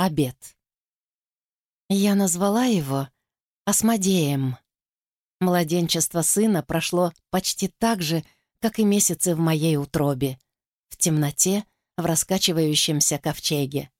обед. Я назвала его Осмодеем. Младенчество сына прошло почти так же, как и месяцы в моей утробе, в темноте, в раскачивающемся ковчеге.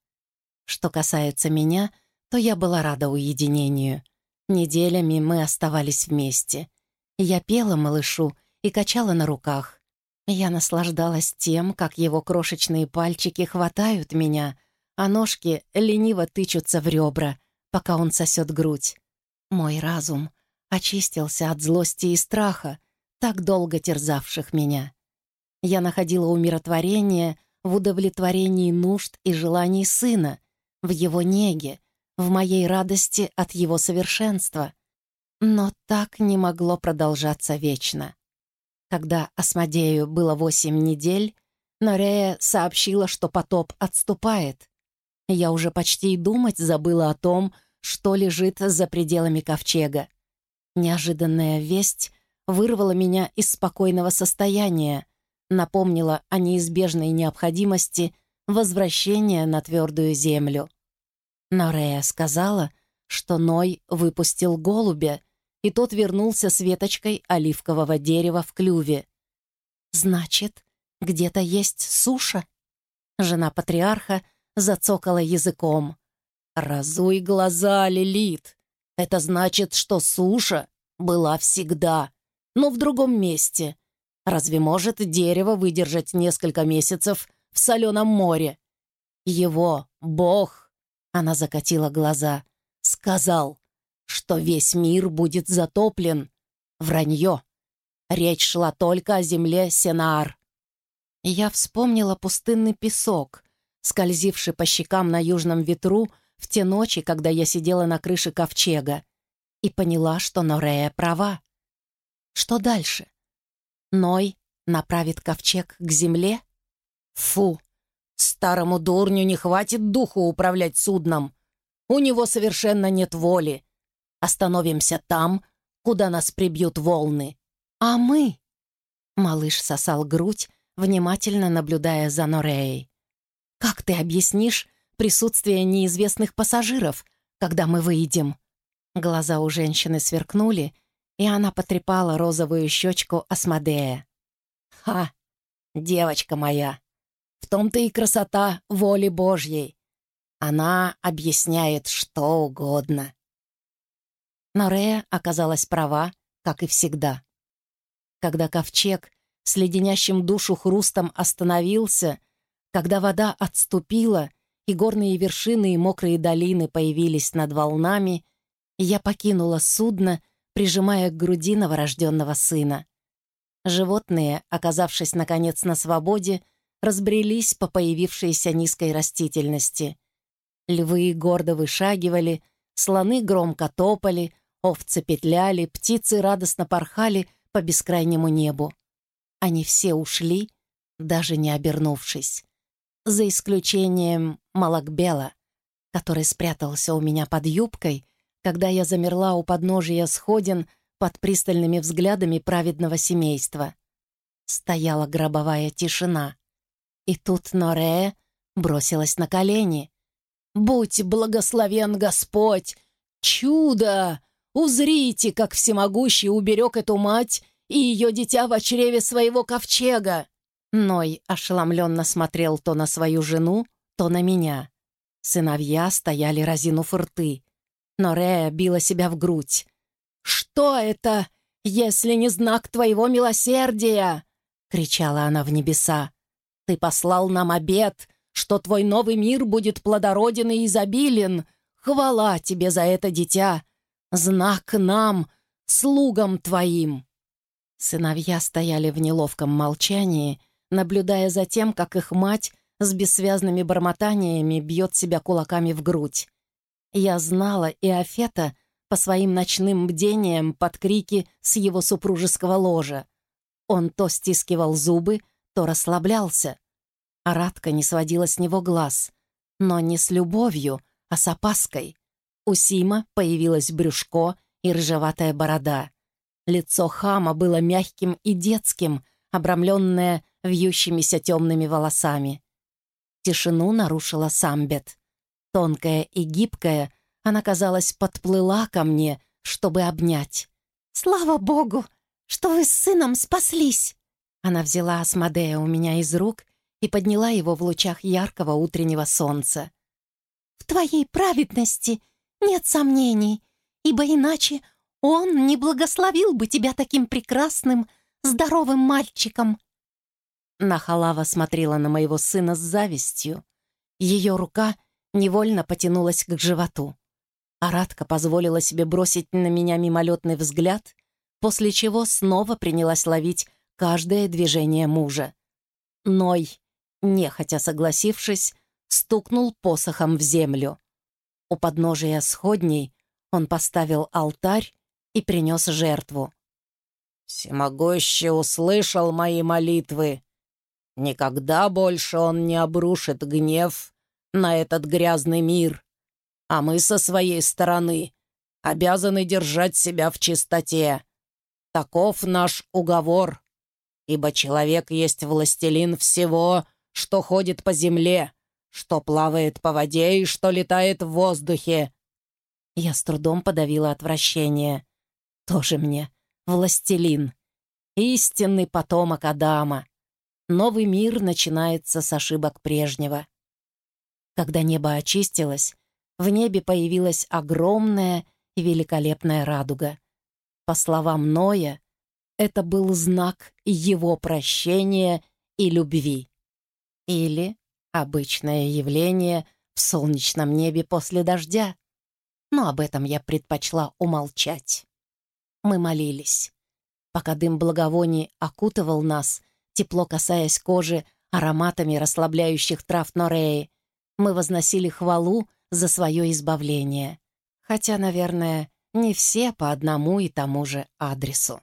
Что касается меня, то я была рада уединению. Неделями мы оставались вместе. Я пела малышу и качала на руках. Я наслаждалась тем, как его крошечные пальчики хватают меня, а ножки лениво тычутся в ребра, пока он сосет грудь. Мой разум очистился от злости и страха, так долго терзавших меня. Я находила умиротворение в удовлетворении нужд и желаний сына, в его неге, в моей радости от его совершенства. Но так не могло продолжаться вечно. Когда Асмодею было восемь недель, Норея сообщила, что потоп отступает. Я уже почти и думать забыла о том, что лежит за пределами ковчега. Неожиданная весть вырвала меня из спокойного состояния, напомнила о неизбежной необходимости возвращения на твердую землю. Но Рея сказала, что Ной выпустил голубя, и тот вернулся с веточкой оливкового дерева в клюве. «Значит, где-то есть суша?» Жена патриарха зацокала языком. «Разуй глаза, Лилит. Это значит, что суша была всегда, но в другом месте. Разве может дерево выдержать несколько месяцев в соленом море? Его, Бог, она закатила глаза, сказал, что весь мир будет затоплен. Вранье. Речь шла только о земле Сенаар. Я вспомнила пустынный песок, скользивший по щекам на южном ветру в те ночи, когда я сидела на крыше ковчега, и поняла, что Норея права. Что дальше? Ной направит ковчег к земле? Фу! Старому дурню не хватит духу управлять судном. У него совершенно нет воли. Остановимся там, куда нас прибьют волны. А мы? Малыш сосал грудь, внимательно наблюдая за Нореей. «Как ты объяснишь присутствие неизвестных пассажиров, когда мы выйдем». Глаза у женщины сверкнули, и она потрепала розовую щечку Асмодея. «Ха! Девочка моя! В том-то и красота воли Божьей! Она объясняет что угодно!» Но Рея оказалась права, как и всегда. Когда ковчег с леденящим душу хрустом остановился, когда вода отступила — и горные вершины и мокрые долины появились над волнами, я покинула судно, прижимая к груди новорожденного сына. Животные, оказавшись, наконец, на свободе, разбрелись по появившейся низкой растительности. Львы гордо вышагивали, слоны громко топали, овцы петляли, птицы радостно порхали по бескрайнему небу. Они все ушли, даже не обернувшись за исключением Малакбела, который спрятался у меня под юбкой, когда я замерла у подножия сходин под пристальными взглядами праведного семейства. Стояла гробовая тишина. И тут Норе бросилась на колени. «Будь благословен Господь! Чудо! Узрите, как всемогущий уберег эту мать и ее дитя в чреве своего ковчега!» Ной ошеломленно смотрел то на свою жену, то на меня. Сыновья стояли разинув рты. Но Рея била себя в грудь. «Что это, если не знак твоего милосердия?» — кричала она в небеса. «Ты послал нам обед, что твой новый мир будет плодороден и изобилен. Хвала тебе за это, дитя! Знак нам, слугам твоим!» Сыновья стояли в неловком молчании, наблюдая за тем, как их мать с бессвязными бормотаниями бьет себя кулаками в грудь. Я знала и Афета по своим ночным бдениям под крики с его супружеского ложа. Он то стискивал зубы, то расслаблялся. Аратка не сводила с него глаз, но не с любовью, а с опаской. У Сима появилось брюшко и рыжеватая борода. Лицо хама было мягким и детским, обрамленное вьющимися темными волосами. Тишину нарушила Самбет. Тонкая и гибкая, она, казалось, подплыла ко мне, чтобы обнять. «Слава богу, что вы с сыном спаслись!» Она взяла Асмодея у меня из рук и подняла его в лучах яркого утреннего солнца. «В твоей праведности нет сомнений, ибо иначе он не благословил бы тебя таким прекрасным, здоровым мальчиком». Нахалава смотрела на моего сына с завистью. Ее рука невольно потянулась к животу. Аратка позволила себе бросить на меня мимолетный взгляд, после чего снова принялась ловить каждое движение мужа. Ной, нехотя согласившись, стукнул посохом в землю. У подножия сходней он поставил алтарь и принес жертву. «Всемогущий услышал мои молитвы. Никогда больше он не обрушит гнев на этот грязный мир, а мы со своей стороны обязаны держать себя в чистоте. Таков наш уговор, ибо человек есть властелин всего, что ходит по земле, что плавает по воде и что летает в воздухе». Я с трудом подавила отвращение. Тоже мне властелин, истинный потомок Адама. Новый мир начинается с ошибок прежнего. Когда небо очистилось, в небе появилась огромная и великолепная радуга. По словам Ноя, это был знак его прощения и любви. Или обычное явление в солнечном небе после дождя. Но об этом я предпочла умолчать. Мы молились. Пока дым благовоний окутывал нас, тепло касаясь кожи ароматами расслабляющих трав Нореи, мы возносили хвалу за свое избавление. Хотя, наверное, не все по одному и тому же адресу.